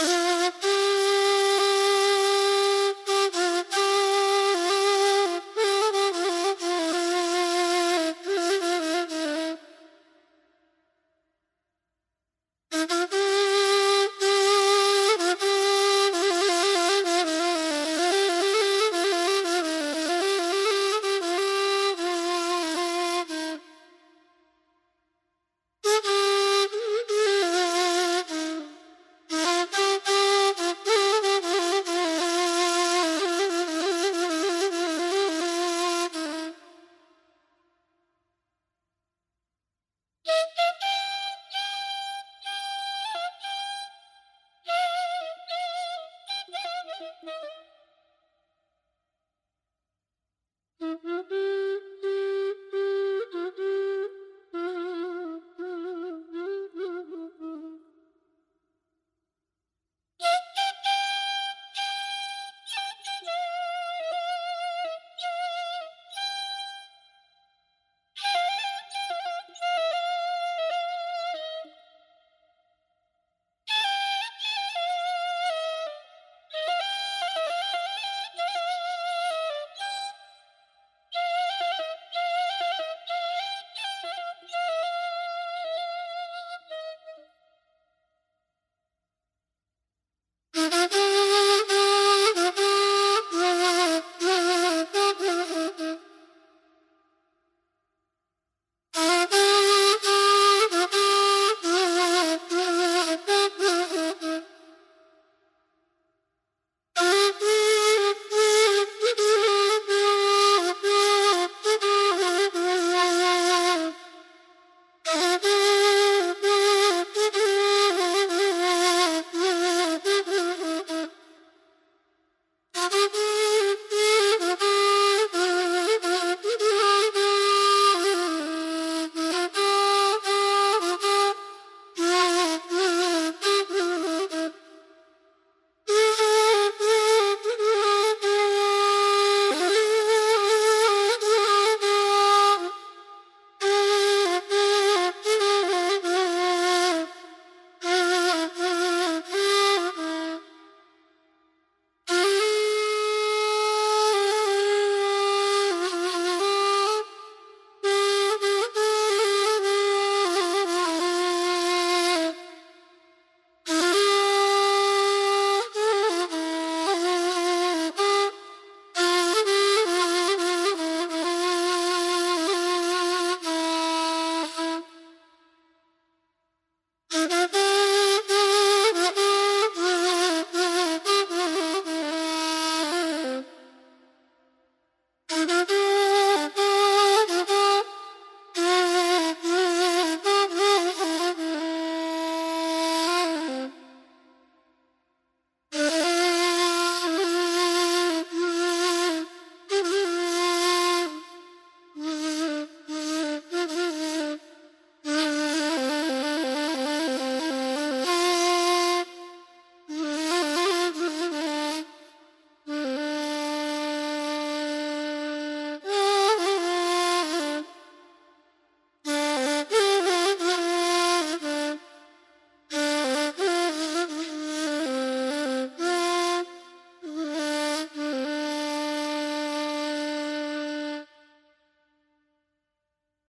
Uh-huh.